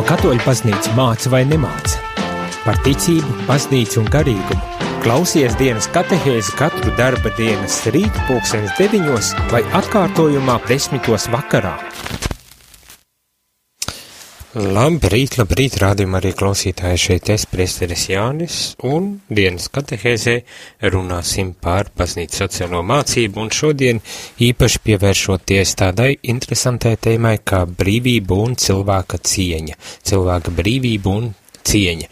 Ko katoļu paznīca māca vai nemāca? Par ticību, paznīcu un garīgumu. Klausies dienas katehēzi katru darba dienas rītu pulksenes deviņos vai atkārtojumā desmitos vakarā. Labrīt, labrīt, rādījumā arī klausītāji šeit es, priesteris Jānis, un dienas katehēzē runāsim par baznīcu sociālo mācību, un šodien īpaši pievēršoties tādai interesantai tēmai kā brīvība un cilvēka cieņa, cilvēka brīvība un cieņa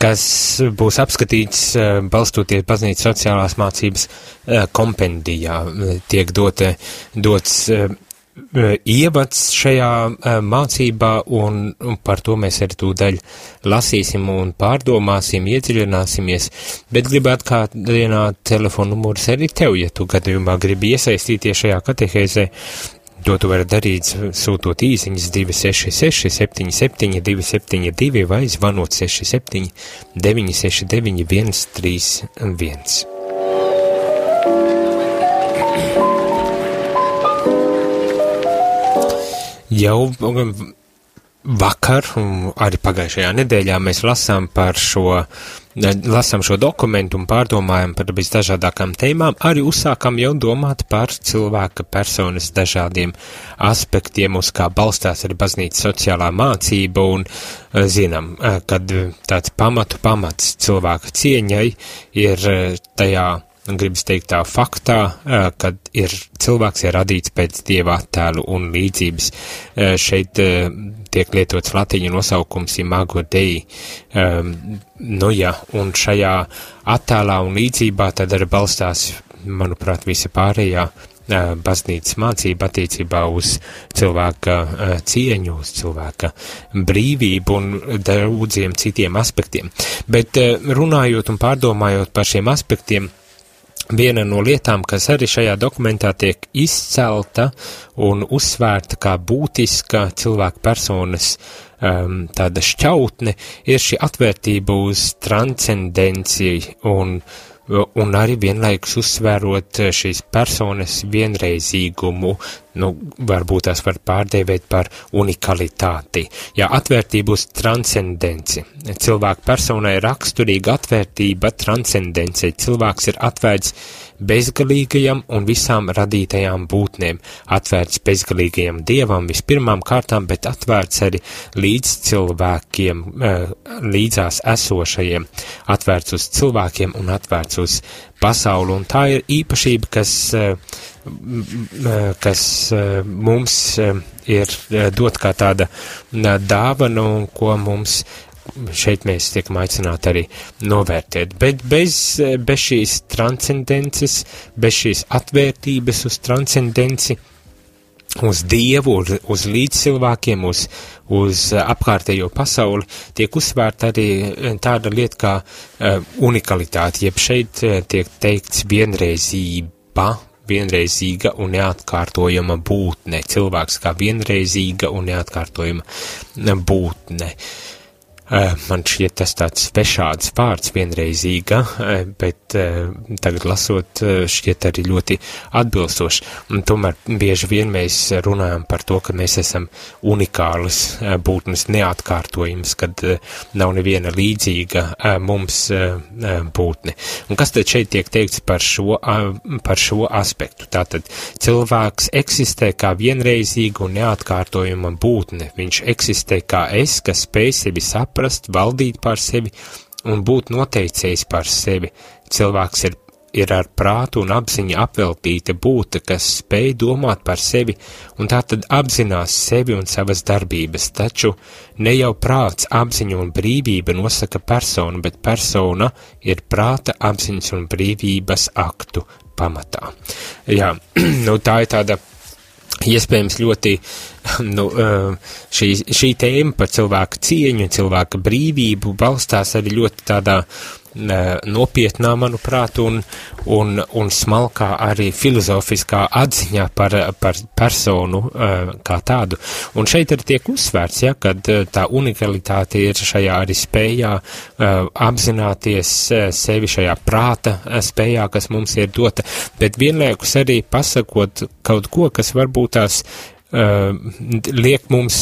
kas būs apskatīts balstoties baznīcas sociālās mācības kompendijā, tiek dote, dots ievads šajā mācībā, un, un par to mēs arī tūdaļ lasīsim un pārdomāsim, iedziļināsimies, bet gribētu kādienā telefonu numurs arī tev, ja tu gadījumā gribi iesaistīties šajā katehēzē, To tu vari darīt, sūtot īsiņas 266, 77, 272 vai zvanot 67, 969, 131. Jau vakar, arī pagājušajā nedēļā mēs lasām par šo, lasām šo dokumentu un pārdomājam par visdažādākām tēmām, arī uzsākam jau domāt par cilvēka personas dažādiem aspektiem, uz kā balstās arī baznīca sociālā mācība un eh, zinām, eh, kad tāds pamatu pamats cilvēka cieņai ir eh, tajā gribas teikt tā faktā, kad ir cilvēks ir radīts pēc dieva attēlu un līdzības. Šeit tiek lietots latīņu nosaukums imago dei. Nu jā, un šajā attēlā un līdzībā tad arī balstās, manuprāt, visa pārējā baznīcas mācība attiecībā uz cilvēka cieņu, uz cilvēka brīvību un daudziem citiem aspektiem. Bet runājot un pārdomājot par šiem aspektiem, Viena no lietām, kas arī šajā dokumentā tiek izcelta un uzsvērta kā būtiska cilvēka personas um, tāda šķautne, ir šī atvērtība uz transcendenciju un uh, un arī vienlaikus uzsvērot eh, šīs personas vienreizīgumu, nu, varbūt tās var pārdēvēt par unikalitāti. Jā, atvērtību uz transcendenci. Cilvēku personai raksturīga atvērtība transcendenci. Cilvēks ir atvērts bezgalīgajam un visām radītajām būtnēm, atvērts bezgalīgajam dievam vispirmām kārtām, bet atvērts arī līdz cilvēkiem, eh, līdzās esošajiem, atvērts uz cilvēkiem un atvērts uz pasauli, un tā ir īpašība, kas, eh, kas eh, mums ir dot kā tāda dāvana, un ko mums šeit mēs tiekam aicināti arī novērtēt. Bet bez, bez šīs transcendences, bez šīs atvērtības uz transcendenci, uz Dievu, uz, uz līdzcilvēkiem, uz, uz apkārtējo pasauli, tiek uzsvērta arī tāda lieta kā uh, unikalitāte, jeb šeit uh, tiek teikts vienreizība, vienreizīga un neatkārtojama būtne, cilvēks kā vienreizīga un neatkārtojama būtne. Uh, Eh, man šķiet tas tāds svešāds vārds vienreizīga, eh, bet eh, tagad lasot šķiet arī ļoti atbilstoši. Un tomēr bieži vien mēs runājam par to, ka mēs esam unikālas būtnes neatkārtojums, kad nav neviena līdzīga mums būtne. Un kas tad šeit tiek teikts par šo, par šo aspektu? Tātad cilvēks eksistē kā vienreizīga un neatkārtojama būtne. Viņš eksistē kā es, kas spēj sevi saprast, saprast, valdīt pār sevi un būt noteicējis pār sevi. Cilvēks ir, ir ar prātu un apziņu apveltīta būta, kas spēj domāt par sevi un tā tad apzinās sevi un savas darbības, taču ne jau prāts, apziņa un brīvība nosaka personu, bet persona ir prāta, apziņas un brīvības aktu pamatā. Jā, nu tā ir tāda iespējams ļoti nu, šī, šī tēma par cilvēku cieņu, cilvēka brīvību balstās arī ļoti tādā nopietnā, manuprāt, un, un, un smalkā arī filozofiskā atziņā par, par personu kā tādu. Un šeit arī tiek uzsvērts, ja, kad tā unikalitāte ir šajā arī spējā apzināties sevi šajā prāta spējā, kas mums ir dota, bet vienlaikus arī pasakot kaut ko, kas varbūt tās liek mums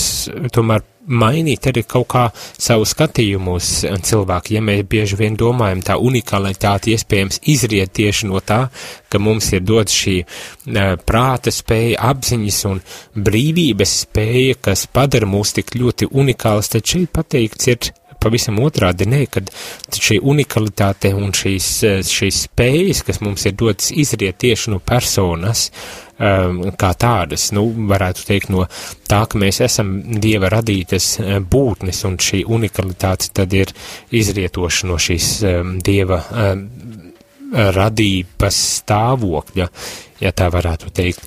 tomēr mainīt arī kaut kā savu skatījumu uz cilvēku. Ja mēs bieži vien domājam, tā unikalitāte iespējams izriet tieši no tā, ka mums ir dot šī prāta spēja, apziņas un brīvības spēja, kas padara mūs tik ļoti unikāls, tad šeit pateikts ir pavisam otrādi, nē, kad šī unikalitāte un šīs, šīs spējas, kas mums ir dotas, izriet tieši no personas, um, kā tādas, nu, varētu teikt, no tā, ka mēs esam Dieva radītas uh, būtnes, un šī unikalitāte tad ir izrietoša no šīs um, Dieva um, radības stāvokļa, ja tā varētu teikt.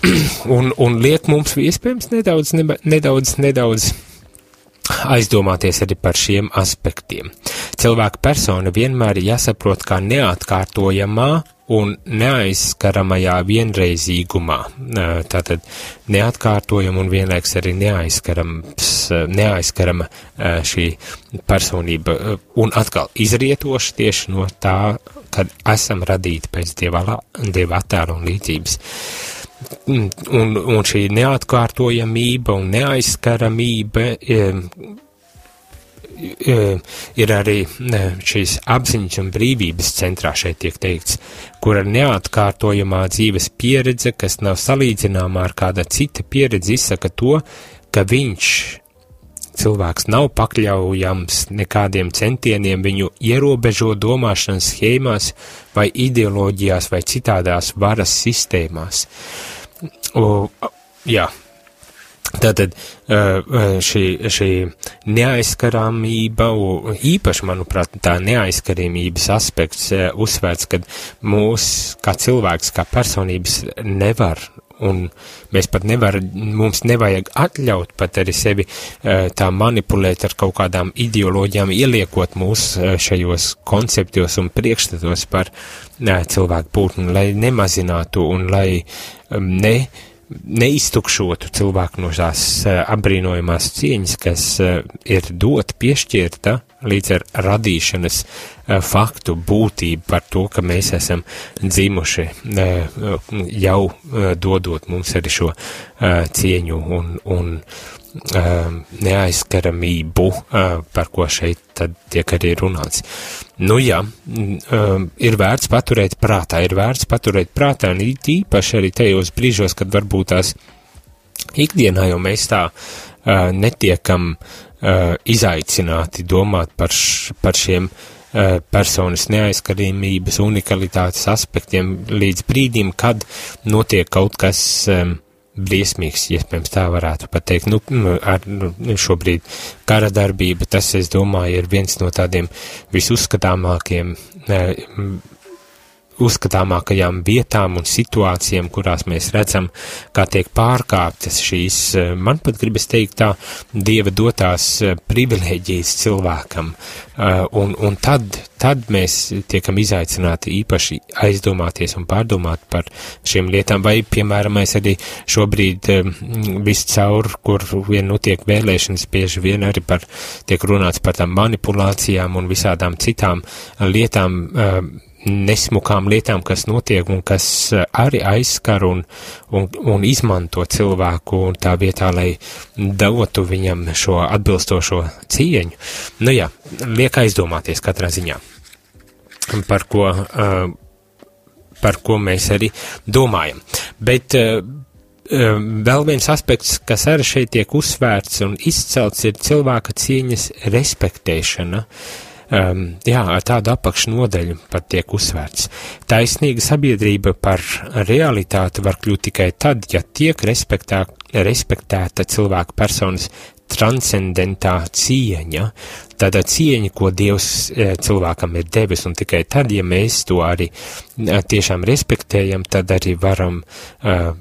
Un, un liek mums iespējams nedaudz, ne, nedaudz, nedaudz aizdomāties arī par šiem aspektiem. Cilvēka persona vienmēr ir jāsaprot kā neatkārtojamā un neaizskaramajā vienreizīgumā. Tātad neatkārtojama un vienlaiks arī neaizskarama šī personība un atkal izrietoša tieši no tā, kad esam radīti pēc dieva, dieva attēla un līdzības. Un, un šī neatkārtojamība un neaizskaramība ir, ir arī šīs apziņas un brīvības centrā šeit tiek teikts, kura neatkārtojamā dzīves pieredze, kas nav salīdzināmā ar kāda cita pieredze, izsaka to, ka viņš cilvēks nav pakļaujams nekādiem centieniem viņu ierobežo domāšanas schēmās vai ideoloģijās vai citādās varas sistēmās. O, jā. Tātad šī, šī neaizskaramība, īpaši, manuprāt, tā neaizskaramības aspekts uzsvērts, kad mūs kā cilvēks, kā personības nevar un mēs pat nevar, mums nevajag atļaut pat arī sevi tā manipulēt ar kaut kādām ideoloģijām, ieliekot mūs šajos konceptos un priekšstatos par cilvēku būtni, lai nemazinātu un lai ne, neiztukšotu cilvēku no tās apbrīnojamās cieņas, kas ir dot piešķirta līdz ar radīšanas faktu būtību par to, ka mēs esam dzimuši jau dodot mums arī šo cieņu un, un neaizskaramību, par ko šeit tad tiek arī runāts. Nu jā, ir vērts paturēt prātā, ir vērts paturēt prātā, un īpaši arī tajos brīžos, kad varbūt tās ikdienā jau mēs tā netiekam izaicināti domāt par, š, par šiem personas neaizskaramības, unikalitātes aspektiem līdz brīdim, kad notiek kaut kas um, briesmīgs, iespējams tā varētu pateikt. Nu, ar nu, šobrīd kara darbība, tas, es domāju, ir viens no tādiem visuzskatāmākiem uzskatāmākajām vietām un situācijām, kurās mēs redzam, kā tiek pārkāptas šīs, eh, man pat gribas teikt tā, Dieva dotās eh, privilēģijas cilvēkam, eh, un, un tad, tad mēs tiekam izaicināti īpaši aizdomāties un pārdomāt par šiem lietām, vai, piemēram, mēs arī šobrīd viscaur, kur vien notiek vēlēšanas, bieži vien arī par, tiek runāts par tām manipulācijām un visādām citām lietām, nesmukām lietām, kas notiek un kas eh, arī aizskar un, un, un izmanto cilvēku un tā vietā, lai dotu viņam šo atbilstošo cieņu. Nu jā, liek aizdomāties katrā ziņā, par ko, uh, par ko mēs arī domājam. Bet uh, vēl viens aspekts, kas arī šeit tiek uzsvērts un izcelts, ir cilvēka cieņas respektēšana. Uh, um, jā, tādu apakšnodeļu pat tiek uzsvērts. Taisnīga sabiedrība par realitāti var kļūt tikai tad, ja tiek respektā, respektēta cilvēka personas transcendentā cieņa, tāda cieņa, ko Dievs e, cilvēkam ir devis, un tikai tad, ja mēs to arī e, tiešām respektējam, tad arī varam uh,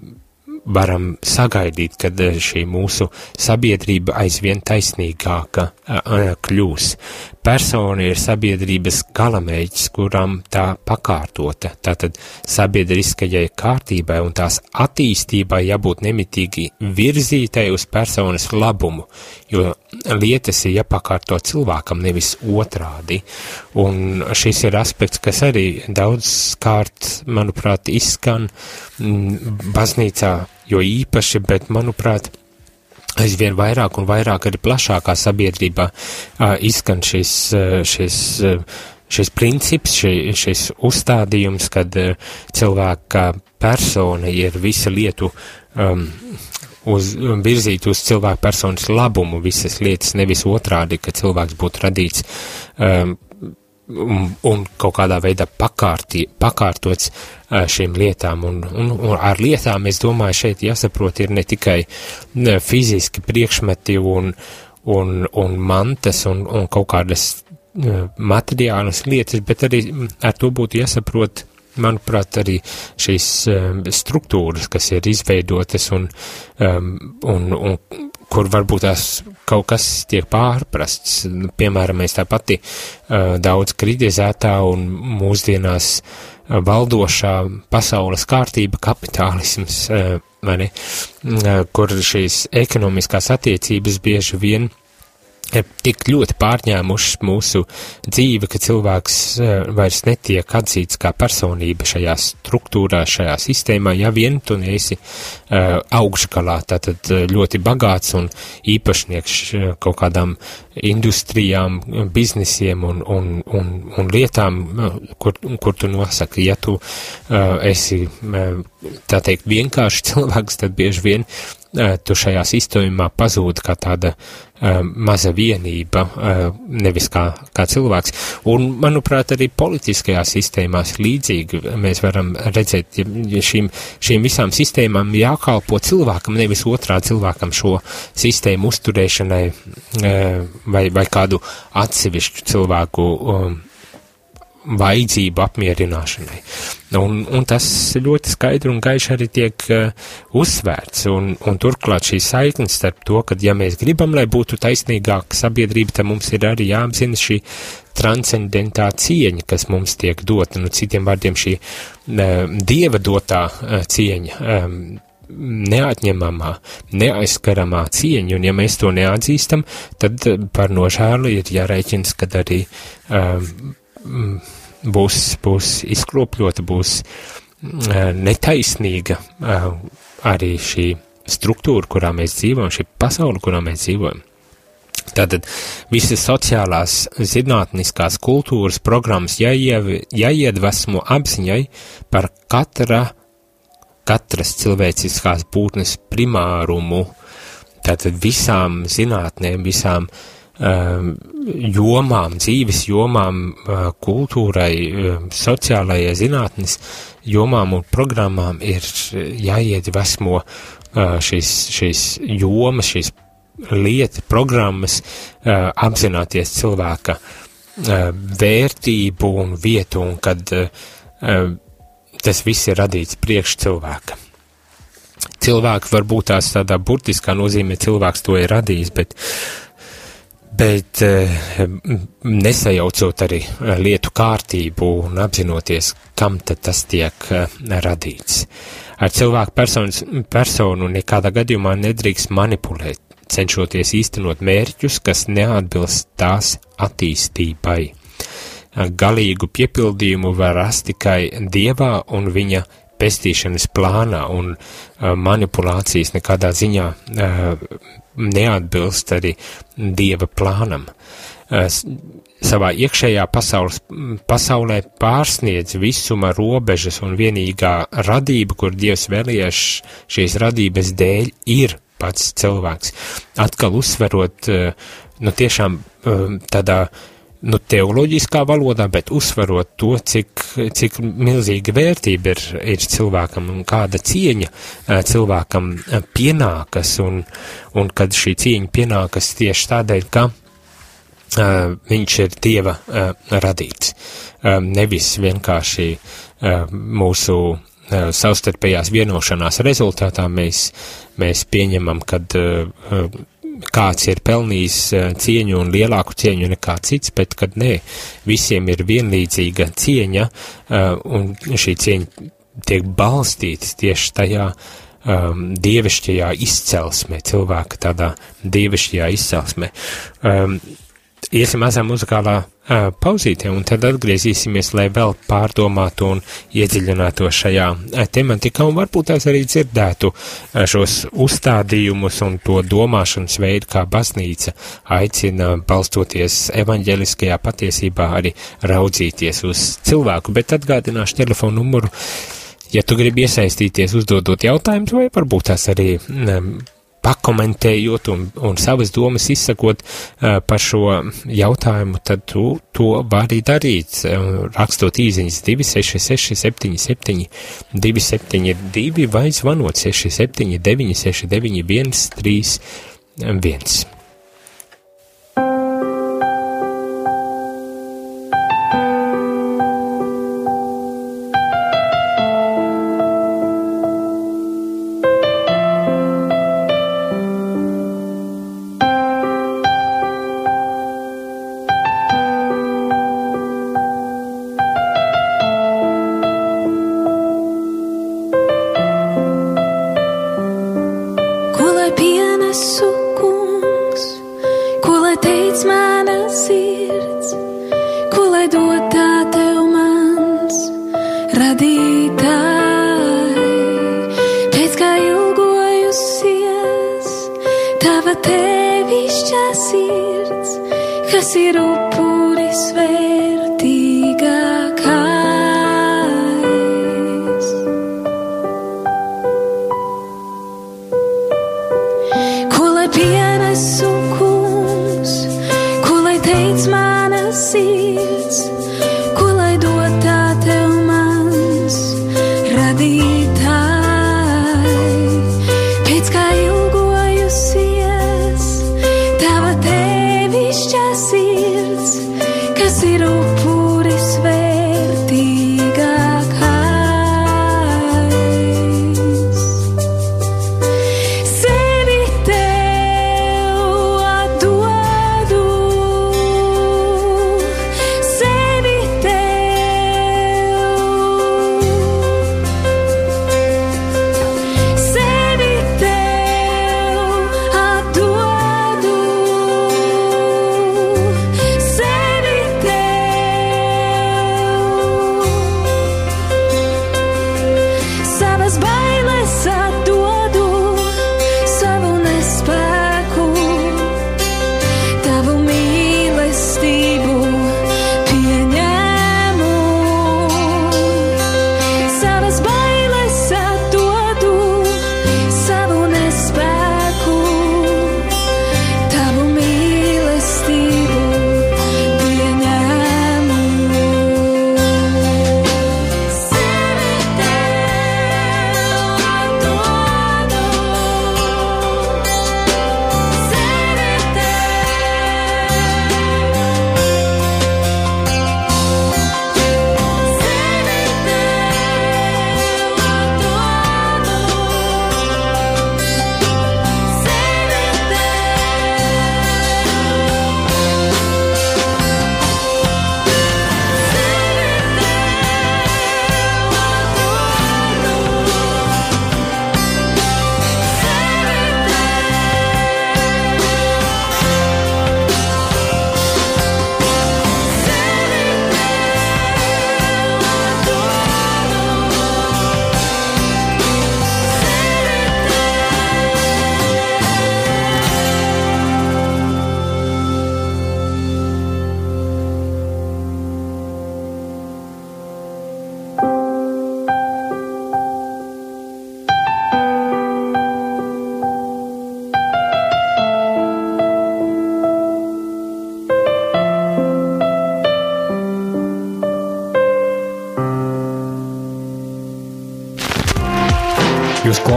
varam sagaidīt, kad eh, šī mūsu sabiedrība aizvien taisnīgāka eh, kļūs. Persona ir sabiedrības galamēģis, kuram tā pakārtota, tātad sabiedriskajai kārtībai un tās attīstībai jābūt nemitīgi virzītai uz personas labumu, jo lietas ir jāpakārto cilvēkam, nevis otrādi. Un šis ir aspekts, kas arī daudz kārt, manuprāt, izskan baznīcā jo īpaši, bet, manuprāt, aizvien vairāk un vairāk arī plašākā sabiedrībā uh, izskan šis, uh, šis, uh, šis princips, šī, šis uzstādījums, kad uh, cilvēka persona ir visa lietu um, uz, virzīt uz cilvēku personas labumu, visas lietas, nevis otrādi, ka cilvēks būtu radīts um, un, un kaut kādā veidā pakārti, pakārtots šīm lietām. Un, un, un ar lietām, es domāju, šeit jāsaprot ir ne tikai fiziski priekšmeti un, un, un mantas un, un kaut kādas materiālas lietas, bet arī ar to būtu jāsaprot, manuprāt, arī šīs struktūras, kas ir izveidotas un, un, un kur varbūt tās kaut kas tiek pārprasts. Piemēram, mēs tā pati uh, daudz kritizētā un mūsdienās uh, valdošā pasaules kārtība kapitālisms, uh, vai ne, uh, kur šīs ekonomiskās attiecības bieži vien tik ļoti pārņēmušas mūsu dzīvi, ka cilvēks uh, vairs netiek atzīts kā personība šajā struktūrā, šajā sistēmā, ja vien tu neesi uh, augšgalā, tātad ļoti bagāts un īpašnieks uh, kaut kādām industrijām, biznesiem un, un, un, un lietām, kur, kur tu nosaki, ja tu esi, tā teikt, vienkārši cilvēks, tad bieži vien tu šajā sistēmā pazūd kā tāda uh, maza vienība, uh, nevis kā, kā cilvēks. Un, manuprāt, arī politiskajās sistēmās līdzīgi mēs varam redzēt, ja šīm, šīm visām sistēmām jākalpo cilvēkam, nevis otrā cilvēkam šo sistēmu uzturēšanai vai, vai kādu atsevišķu cilvēku um, vajadzību apmierināšanai. Un, un tas ļoti skaidri un gaiši arī tiek uh, uzsvērts, un, un turklāt šī saiknes starp to, ka ja mēs gribam, lai būtu taisnīgāka sabiedrība, tad mums ir arī jāapzina šī transcendentā cieņa, kas mums tiek dota, nu citiem vārdiem šī uh, dieva dotā uh, cieņa. Um, neatņemamā, neaizskaramā cieņa, un ja mēs to neatzīstam, tad par nožēlu ir jārēķins, kad arī um, būs, būs izkropļota, būs mm, netaisnīga arī šī struktūra, kurā mēs dzīvojam, šī pasaule, kurā mēs dzīvojam. Tātad visas sociālās, zinātniskās kultūras programmas jāiev, jāiedvesmo apziņai par katra, katras cilvēciskās būtnes primārumu, tātad visām zinātnēm, visām uh, jomām, dzīves jomām, uh, kultūrai, um, sociālajai zinātnes jomām un programmām ir jāiedvesmo uh, šīs, šīs jomas, šīs lietas, programmas, uh, apzināties cilvēka vērtību un vietu, un kad tas viss ir radīts priekš cilvēka. Cilvēki varbūt tās tādā burtiskā nozīmē cilvēks to ir radījis, bet bet eh, nesajaucot arī eh, lietu kārtību un apzinoties, kam tad tas tiek eh, radīts. Ar cilvēku personas, personu nekādā gadījumā nedrīkst manipulēt, cenšoties īstenot mērķus, kas neatbilst tās attīstībai. Galīgu piepildījumu var rast tikai dievā un viņa pestīšanas plānā, un manipulācijas nekādā ziņā neatbilst arī dieva plānam. Uh, savā iekšējā pasaules, pasaulē pārsniedz visuma robežas un vienīgā radība, kur dievs vēlējies šīs radības dēļ, ir pats cilvēks. Atkal uzsverot, uh, nu tiešām uh, tādā uh, nu, teoloģiskā valodā, bet uzsverot to, cik, cik milzīga vērtība ir, ir cilvēkam un kāda cieņa cilvēkam pienākas, un, un kad šī cieņa pienākas tieši tādēļ, ka uh, viņš ir Dieva uh, radīts, uh, nevis vienkārši mūsu savstarpējās vienošanās rezultātā mēs, mēs pieņemam, kad kāds ir pelnījis eh, cieņu un lielāku cieņu nekā cits, bet kad nē, visiem ir vienlīdzīga cieņa, eh, un šī cieņa tiek balstīta tieši tajā um, dievišķajā izcelsmē, cilvēka tādā dievišķajā izcelsmē. Um, iesim mazā muzikālā uh, pauzītē, un tad atgriezīsimies, lai vēl pārdomātu un iedziļinātu šajā tematikā, un varbūt tās arī dzirdētu uh, šos uzstādījumus un to domāšanas veidu, kā baznīca aicina balstoties evaņģeliskajā patiesībā arī raudzīties uz cilvēku, bet atgādināšu telefonu numuru, ja tu gribi iesaistīties uzdodot jautājumus, vai varbūt tās arī um, pakomentējot un, un savas domas izsakot uh, par šo jautājumu, tad tu to vari darīt, uh, rakstot īziņas 266 77 272 vai zvanot 679 691 31.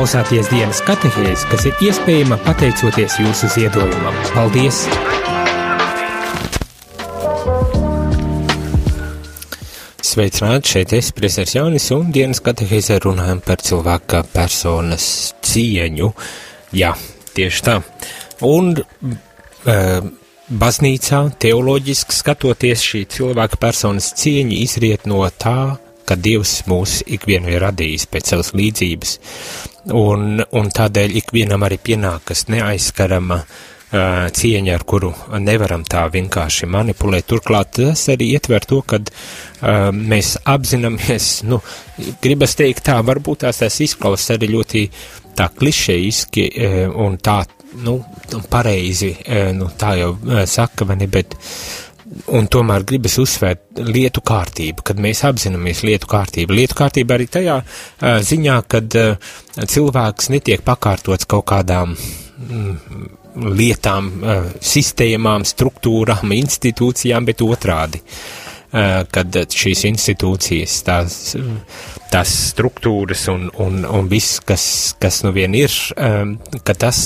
Klausāties dienas katehēs, kas ir iespējama pateicoties jūsu ziedojumam. Paldies! Sveicināti, šeit es, Priesers Jaunis, un dienas katehēzē runājam par cilvēka personas cieņu. Jā, tieši tā. Un e, baznīcā, teoloģiski skatoties, šī cilvēka personas cieņa izriet no tā, ka Dievs mūs ikvienu ir radījis pēc savas līdzības un, un tādēļ ikvienam arī pienākas neaizskarama uh, cieņa, ar kuru nevaram tā vienkārši manipulēt. Turklāt tas arī ietver to, ka uh, mēs apzināmies, nu, gribas teikt tā, varbūt tās tas izklausās arī ļoti tā klišejiski uh, un tā, nu, pareizi, uh, nu, tā jau uh, saka, ne, bet Un tomēr gribas uzsvērt lietu kārtību, kad mēs apzināmies lietu kārtību. Lietu kārtība arī tajā uh, ziņā, kad uh, cilvēks netiek pakārtots kaut kādām mm, lietām, uh, sistēmām, struktūrām, institūcijām, bet otrādi. Uh, kad šīs institūcijas, tās, tās struktūras un, un, un viss, kas, kas nu vien ir, um, ka tas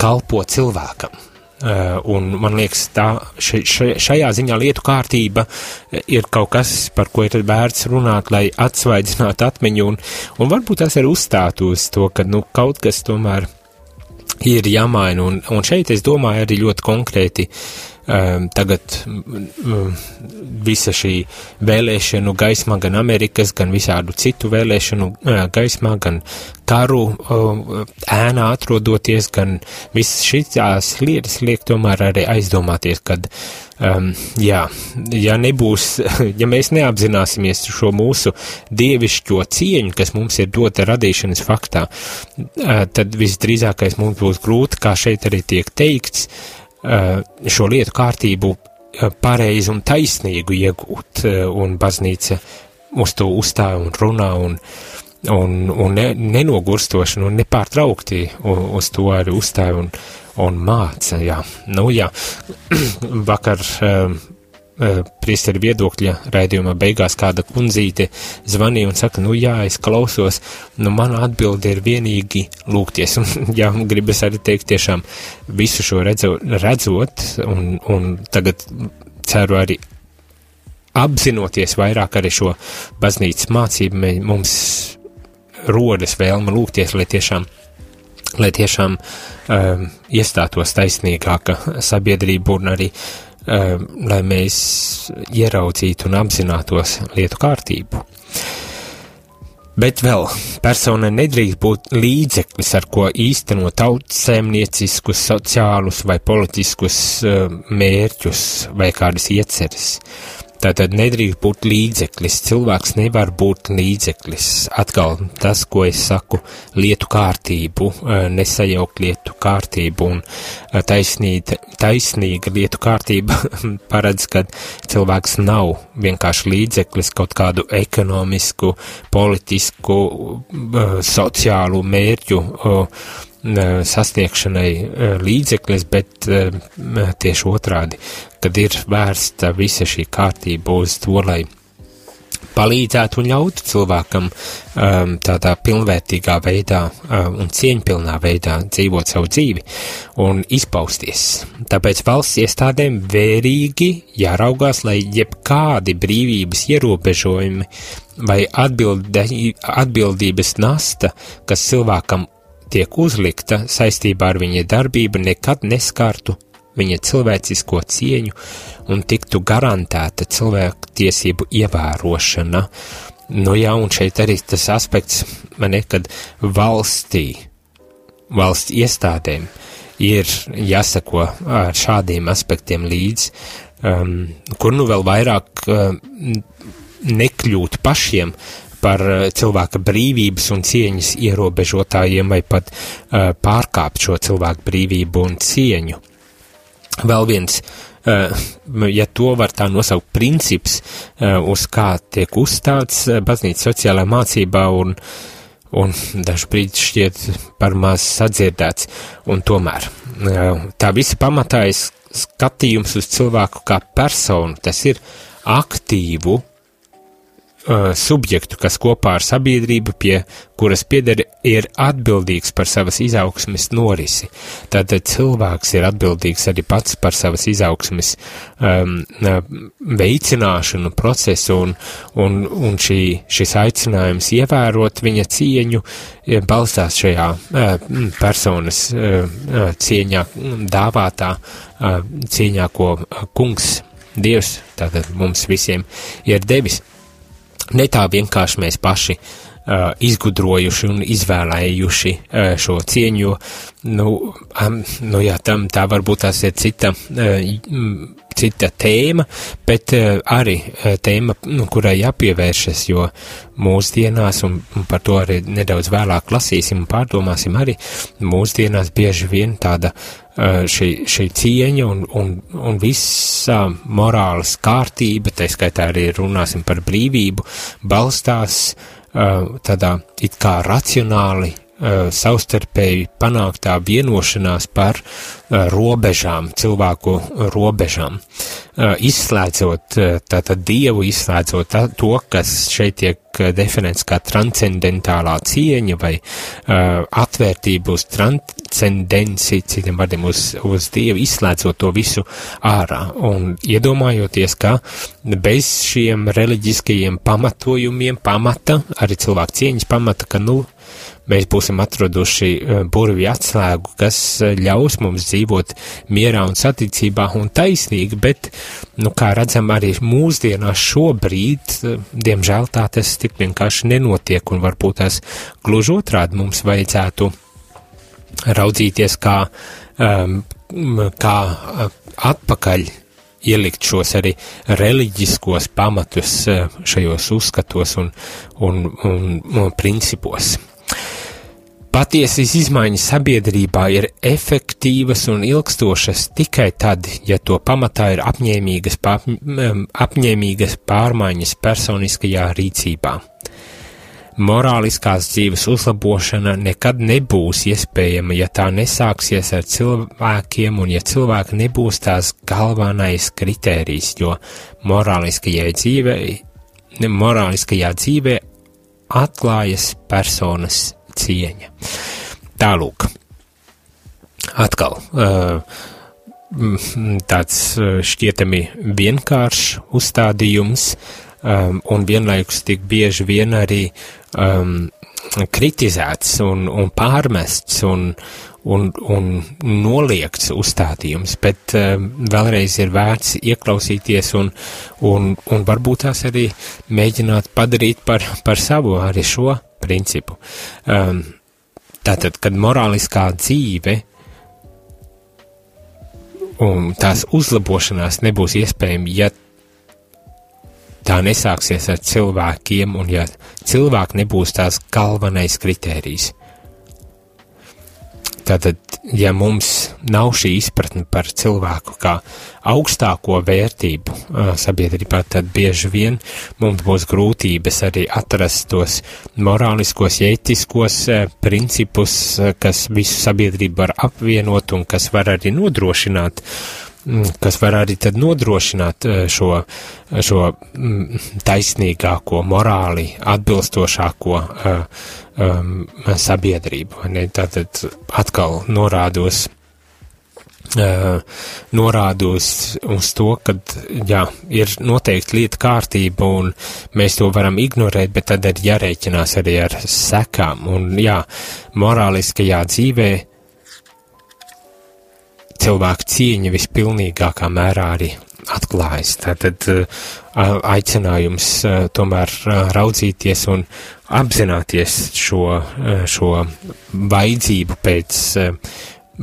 kalpo cilvēkam un man liekas, tā, še, še, šajā ziņā lietu kārtība ir kaut kas, par ko ir vērts runāt, lai atsvaidzinātu atmiņu, un, un varbūt tas ir uzstāt uz to, ka, nu, kaut kas tomēr ir jāmaina, un, un šeit es domāju arī ļoti konkrēti tagad um, visa šī vēlēšanu gaismā, gan Amerikas, gan visādu citu vēlēšanu uh, gaismā, gan karu uh, ēnā atrodoties, gan visas šīs lietas liek tomēr arī aizdomāties, kad, um, jā, ja nebūs, ja mēs neapzināsimies šo mūsu dievišķo cieņu, kas mums ir dota radīšanas faktā, uh, tad visdrīzākais mums būs grūti, kā šeit arī tiek teikts, uh, Eh, šo lietu kārtību eh, pareizi un taisnīgu iegūt, eh, un baznīca uz to uzstāja un runā un, un, un ne, nenogurstoši un nepārtraukti uz to arī uzstāja un, un māca, jā. Nu, jā, vakar Eh, priesteri viedokļa raidījuma beigās kāda kundzīte zvanīja un saka, nu jā, es klausos, nu mana atbilde ir vienīgi lūgties, un jā, gribas arī teikt tiešām visu šo redzo, redzot, un, un tagad ceru arī apzinoties vairāk arī šo baznīcas mācību, mums rodas vēlme lūgties, lai tiešām lai tiešām um, iestātos taisnīgāka sabiedrība un arī uh, lai mēs ieraudzītu un apzinātos lietu kārtību. Bet vēl persona nedrīkst būt līdzeklis, ar ko īstenot tautsēmnieciskus, sociālus vai politiskus uh, mērķus vai kādas ieceres. Tātad nedrīkst būt līdzeklis, cilvēks nevar būt līdzeklis. Atkal tas, ko es saku, lietu kārtību, eh, nesajaukt lietu kārtību un eh, taisnīga, taisnīga lietu kārtība paredz, ka cilvēks nav vienkārši līdzeklis kaut kādu ekonomisku, politisku, eh, sociālu mērķu sasniegšanai līdzeklis, bet tieši otrādi, kad ir vērsta visa šī kārtība uz to, lai palīdzētu un ļautu cilvēkam um, tādā pilnvērtīgā veidā um, un cieņpilnā veidā dzīvot savu dzīvi un izpausties. Tāpēc valsts iestādēm vērīgi jāraugās, lai jebkādi brīvības ierobežojumi vai atbilde, atbildības nasta, kas cilvēkam tiek uzlikta saistībā ar viņa darbību, nekad neskartu viņa cilvēcisko cieņu un tiktu garantēta cilvēku tiesību ievērošana. Nu jā, un šeit arī tas aspekts, man ir, kad valstī, valsts iestādēm ir jāsako ar šādiem aspektiem līdz, um, kur nu vēl vairāk um, nekļūt pašiem par eh, cilvēka brīvības un cieņas ierobežotājiem vai pat uh, pārkāpt šo cilvēku brīvību un cieņu. Vēl viens, uh, ja to var tā nosaukt, princips, uh, uz kā tiek uzstāts baznīcas sociālajā mācībā un, un dažu brīdi šķiet par maz sadzirdēts, un tomēr tā visa pamatā ir skatījums uz cilvēku kā personu, tas ir aktīvu uh, subjektu, kas kopā ar sabiedrību, pie kuras pieder, ir atbildīgs par savas izaugsmes norisi. Tātad cilvēks ir atbildīgs arī pats par savas izaugsmes um, veicināšanu procesu un, un, un šī, šis aicinājums ievērot viņa cieņu balstās šajā uh, personas uh, cieņā dāvātā uh, cieņā, ko kungs Dievs tātad mums visiem ir devis. Ne tā vienkārši mēs paši uh, izgudrojuši un izvēlējuši uh, šo cieņu, jo, nu, um, nu jā, tam tā varbūt tās ir cita, uh, cita tēma, bet uh, arī uh, tēma, nu, kurai jāpievēršas, jo mūsdienās, un, par to arī nedaudz vēlāk lasīsim un pārdomāsim arī, mūsdienās bieži vien tāda uh, šī, šī cieņa un, un, un visa morāles kārtība, tā skaitā arī runāsim par brīvību, balstās tādā it kā racionāli savstarpēji panāktā vienošanās par uh, robežām, cilvēku robežām, uh, izslēdzot tātad dievu, izslēdzot tā, to, kas šeit tiek definēts kā transcendentālā cieņa vai atvērtība uz transcendenci, citiem vārdiem uz, uz dievu, izslēdzot to visu ārā. Un iedomājoties, ka bez šiem reliģiskajiem pamatojumiem pamata, arī cilvēku cieņas pamata, ka, nu, mēs būsim atraduši e, burvju atslēgu, kas e, ļaus mums dzīvot mierā un saticībā un taisnīgi, bet, nu, kā redzam, arī mūsdienās šobrīd, e, diemžēl tā tas tik vienkārši nenotiek, un varbūt tas gluži otrādi mums vajadzētu raudzīties kā, um, kā atpakaļ ielikt šos arī reliģiskos pamatus šajos uzskatos un, un, un, un principos. Patiesas izmaiņas sabiedrībā ir efektīvas un ilgstošas tikai tad, ja to pamatā ir apņēmīgas, pār, apņēmīgas pārmaiņas personiskajā rīcībā. Morāliskās dzīves uzlabošana nekad nebūs iespējama, ja tā nesāksies ar cilvēkiem un ja cilvēki nebūs tās galvenais kritērijs, jo morāliskajai dzīvei, morāliskajā dzīvē atklājas personas cieņa. Tālūk, atkal tāds šķietami vienkāršs uzstādījums un vienlaikus tik bieži vien arī kritizēts un, un pārmests un, un, un noliegts uzstādījums, bet um, vēlreiz ir vērts ieklausīties un, un, un varbūt tās arī mēģināt padarīt par, par savu arī šo principu. Um, tātad, kad morāliskā dzīve un tās uzlabošanās nebūs iespējama, ja tā nesāksies ar cilvēkiem un ja cilvēki nebūs tās galvenais kritērijs. Tātad, ja mums nav šī izpratne par cilvēku kā augstāko vērtību uh, sabiedrībā, tad bieži vien mums būs grūtības arī atrast tos morāliskos, ētiskos uh, principus, uh, kas visu sabiedrību var apvienot un kas var arī nodrošināt mm, kas var arī tad nodrošināt šo, šo mm, taisnīgāko, morāli atbilstošāko um, sabiedrību. Tātad atkal norādos, uh, norādos uz to, ka, jā, ir noteikti lieta kārtība un mēs to varam ignorēt, bet tad ir jārēķinās arī ar sekām. Un, jā, morāliskajā dzīvē cilvēku cieņa vispilnīgākā mērā arī atklājas. Tātad aicinājums tomēr raudzīties un apzināties šo, šo vajadzību pēc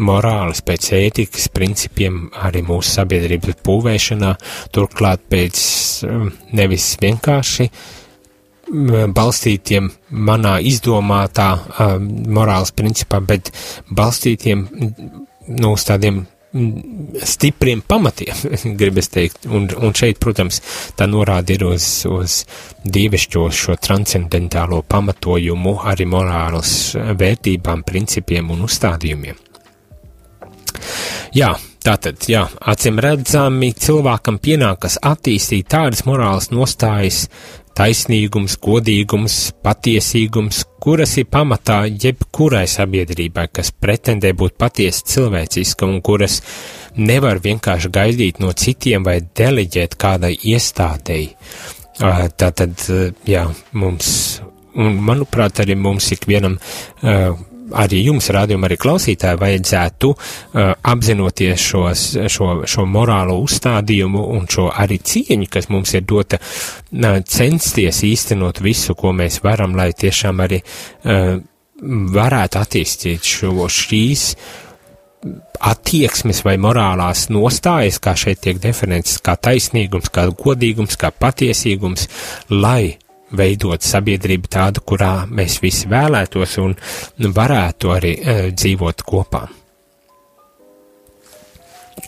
morāles, pēc ētikas principiem arī mūsu sabiedrības būvēšanā, turklāt pēc nevis vienkārši balstītiem manā izdomātā morāles principā, bet balstītiem nu, uz tādiem stipriem pamatiem, gribas teikt. Un, un šeit, protams, tā norāda ir uz, uz dievišķo šo transcendentālo pamatojumu arī morālas vērtībām, principiem un uzstādījumiem. Jā, tātad, jā, acim redzami cilvēkam pienākas attīstīt tādas morālas nostājas, taisnīgums, godīgums, patiesīgums, kuras ir pamatā jebkurai sabiedrībai, kas pretendē būt patiesi cilvēciska un kuras nevar vienkārši gaidīt no citiem vai deleģēt kādai iestādēji. Tātad, jā, mums, un manuprāt, arī mums ikvienam arī jums, rādījuma arī klausītāji, vajadzētu uh, apzinoties šos, šo, šo morālo uzstādījumu un šo arī cieņu, kas mums ir dota, uh, censties īstenot visu, ko mēs varam, lai tiešām arī uh, varētu attīstīt šo šīs attieksmes vai morālās nostājas, kā šeit tiek definēts, kā taisnīgums, kā godīgums, kā patiesīgums, lai veidot sabiedrību tādu, kurā mēs visi vēlētos un varētu arī e, dzīvot kopā.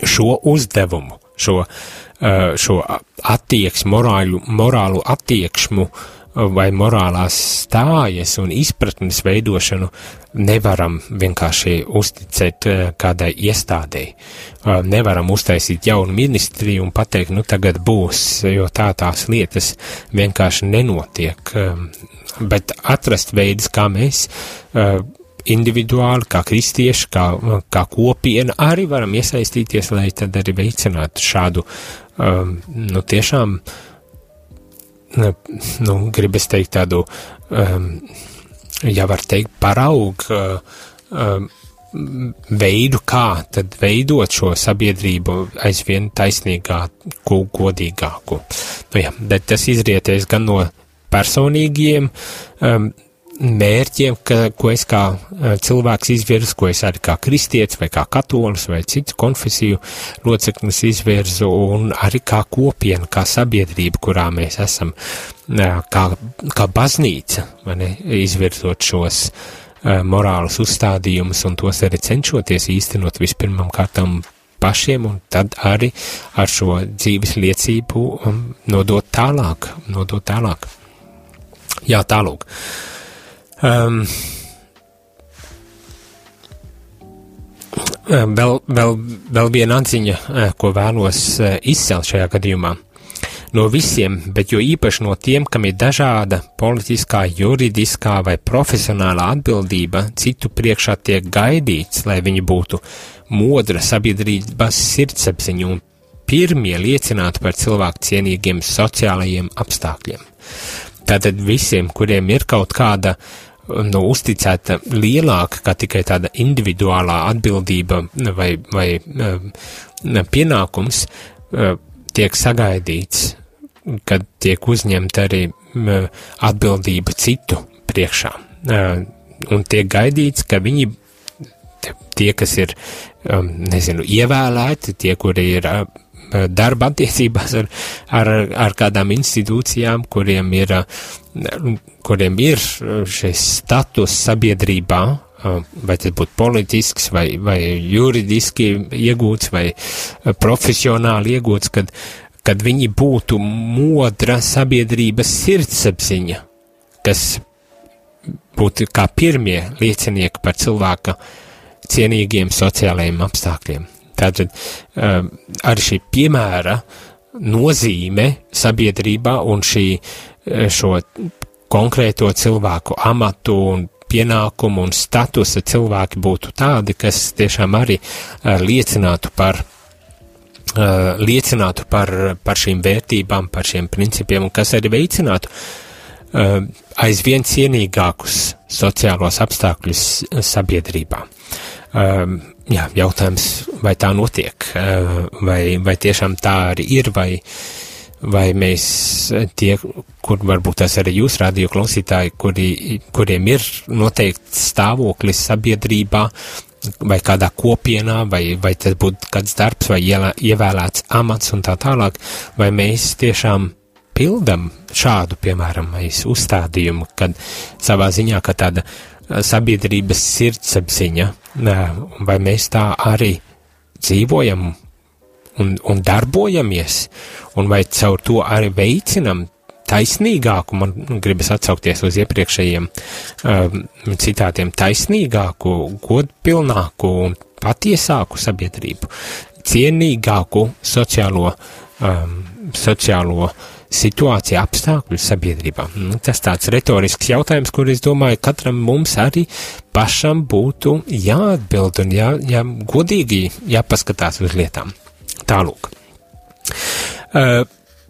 Šo uzdevumu, šo, e, šo attieksmu, morālu, morālu attieksmu vai morālās stājas un izpratnes veidošanu nevaram vienkārši uzticēt eh, kādai iestādēji. Eh, nevaram uztaisīt jaunu ministriju un pateikt, nu tagad būs, jo tā tās lietas vienkārši nenotiek. Eh, bet atrast veidus, kā mēs individuāli, kā kristieši, kā, kā kopiena arī varam iesaistīties, lai tad arī veicinātu šādu, nu tiešām, nu, gribas teikt tādu um, ja var teikt, paraug uh, uh, veidu, kā tad veidot šo sabiedrību aizvien taisnīgāku, godīgāku. Nu jā, bet tas izrieties gan no personīgiem um, mērķiem, ka, ko es kā uh, cilvēks izvirzu, ko es arī kā kristietis vai kā katolis vai citu konfesiju loceklis izvirzu, un arī kā kopiena, kā sabiedrība, kurā mēs esam, uh, kā, kā baznīca, mani izvirzot šos uh, morālus uzstādījumus un tos arī cenšoties īstenot vispirmam kārtam pašiem un tad arī ar šo dzīves liecību um, nodot tālāk, nodot tālāk. Jā, tālūk. Uh, Um, vēl, vēl, vēl viena atziņa, eh, ko vēlos eh, izcelt šajā gadījumā. No visiem, bet jo īpaši no tiem, kam ir dažāda politiskā, juridiskā vai profesionālā atbildība, citu priekšā tiek gaidīts, lai viņi būtu modra sabiedrības sirdsapziņa un pirmie liecinātu par cilvēku cienīgiem sociālajiem apstākļiem. Tātad visiem, kuriem ir kaut kāda uh, nu, uzticēta lielāka kā tikai tāda individuālā atbildība vai, vai pienākums, tiek sagaidīts, kad tiek uzņemta arī atbildība citu priekšā. Un tiek gaidīts, ka viņi, tie, kas ir, nezinu, ievēlēti, tie, kuri ir darba attiecībās ar, ar, ar kādām institūcijām, kuriem ir, kuriem ir šis status sabiedrībā, vai tas būtu politisks, vai, vai juridiski iegūts, vai profesionāli iegūts, kad, kad viņi būtu modra sabiedrības sirdsapziņa, kas būtu kā pirmie liecinieki par cilvēka cienīgiem sociālajiem apstākļiem. Tātad um, ar šī piemēra nozīme sabiedrībā un šī, eh, šo konkrēto cilvēku amatu un pienākumu un statusa cilvēki būtu tādi, kas tiešām arī uh, liecinātu par uh, liecinātu par, par šīm vērtībām, par šiem principiem, un kas arī veicinātu uh, aizvien cienīgākus sociālos apstākļus sabiedrībā. Um, jā, jautājums, vai tā notiek, uh, vai, vai tiešām tā arī ir, vai, vai mēs tie, kur varbūt tas arī jūs rādio klausītāji, kuri, kuriem ir noteikti stāvoklis sabiedrībā, vai kādā kopienā, vai, vai tas būtu kāds darbs, vai ievēlēts amats un tā tālāk, vai mēs tiešām pildam šādu, piemēram, uzstādījumu, kad savā ziņā, ka tāda sabiedrības sirdsapziņa, vai mēs tā arī dzīvojam un, un darbojamies, un vai caur to arī veicinam taisnīgāku, man gribas atsaukties uz iepriekšējiem um, citātiem, taisnīgāku, godpilnāku un patiesāku sabiedrību, cienīgāku sociālo, um, sociālo uh, situācija, apstākļu sabiedrībā? Nu, tas tāds retorisks jautājums, kur es domāju, katram mums arī pašam būtu jāatbild un jā, jā, godīgi jāpaskatās uz lietām. Tālūk. Uh,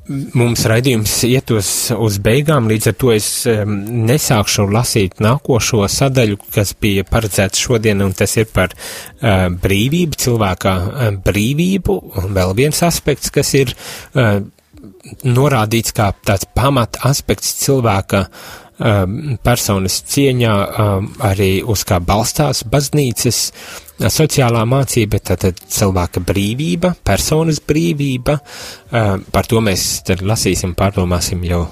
mums raidījums iet uz, beigām, līdz ar to es um, nesākšu lasīt nākošo sadaļu, kas bija paredzēts šodien, un tas ir par uh, brīvību, cilvēkā uh, brīvību, un vēl viens aspekts, kas ir uh, norādīts kā tāds pamat aspekts cilvēka uh, personas cieņā, uh, arī uz kā balstās baznīcas uh, sociālā mācība, tātad cilvēka brīvība, personas brīvība, par to mēs tad lasīsim, pārdomāsim jau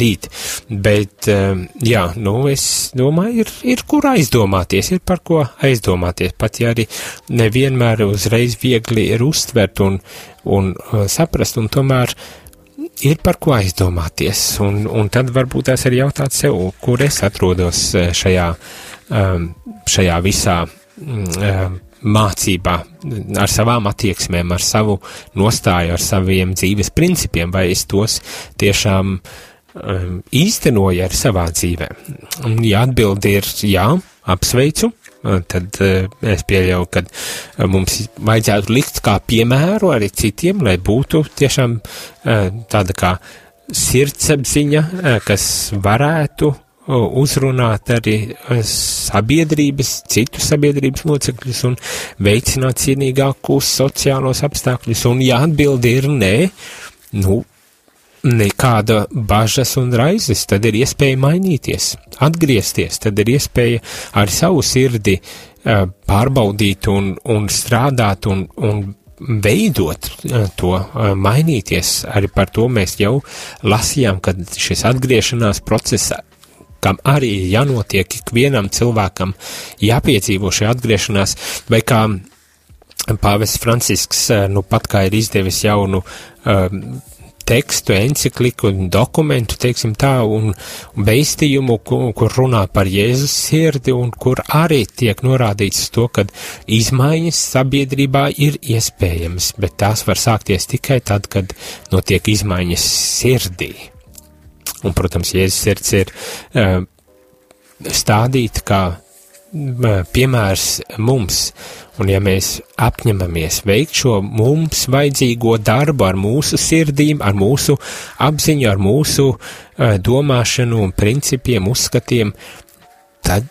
rīt. Bet, jā, nu, es domāju, ir, ir kur aizdomāties, ir par ko aizdomāties, pat ja arī nevienmēr uzreiz viegli ir uztvert un, un saprast, un tomēr ir par ko aizdomāties, un, un tad varbūt tās ir jautāt sev, kur es atrodos šajā, šajā visā Mm, eh, mācībā, ar savām attieksmēm, ar savu nostāju, ar saviem dzīves principiem, vai es tos tiešām um, īstenoju ar savā dzīvē? Ja atbildi ir jā, apsveicu, eh, tad uh, es pieļauju, ka uh, mums vajadzētu likt kā piemēru arī citiem, lai būtu tiešām uh, tāda kā sirdsapziņa, kas varētu uzrunāt arī e, sabiedrības, citu sabiedrības locekļus un veicināt cienīgākus sociālos apstākļus, un ja atbildi ir nē, nu, nekāda bažas un raizes, tad ir iespēja mainīties, atgriezties, tad ir iespēja ar savu sirdi uh, pārbaudīt un, un strādāt un, un veidot uh, to, mainīties. Arī par to mēs jau lasījām, kad šis atgriešanās process kam arī jānotiek ikvienam cilvēkam, jāpiedzīvo šī atgriešanās, vai kā Pāvests Francisks, eh, nu pat kā ir izdevis jaunu um, tekstu, encikliku, dokumentu, teiksim tā, un, un veistījumu, kur, kur runā par Jēzus sirdi, un kur arī tiek norādīts to, ka izmaiņas sabiedrībā ir iespējamas, bet tās var sākties tikai tad, kad notiek izmaiņas sirdī. Un, protams, Jēzus sirds ir uh, stādīta kā piemērs mums, un ja mēs apņemamies veikt šo mums vajadzīgo darbu ar mūsu sirdīm, ar mūsu apziņu, ar mūsu uh, domāšanu un principiem, uzskatiem, tad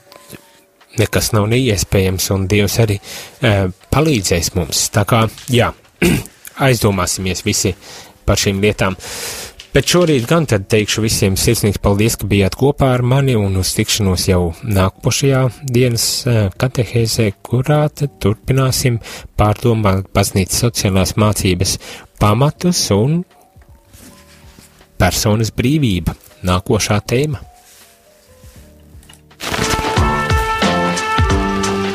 nekas nav neiespējams, un Dievs arī uh, palīdzēs mums. Tā kā, jā, aizdomāsimies visi par šīm lietām. Uh, Bet šorīt gan tad teikšu visiem sirsnīgs paldies, ka bijāt kopā ar mani un uz tikšanos jau nākošajā dienas eh, katehēzē, kurā tad turpināsim pārdomāt baznīcas sociālās mācības pamatus un personas brīvība. Nākošā tēma.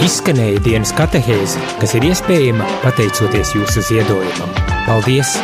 Izskanēja dienas katehēze, kas ir iespējama pateicoties jūsu ziedojumam. Paldies!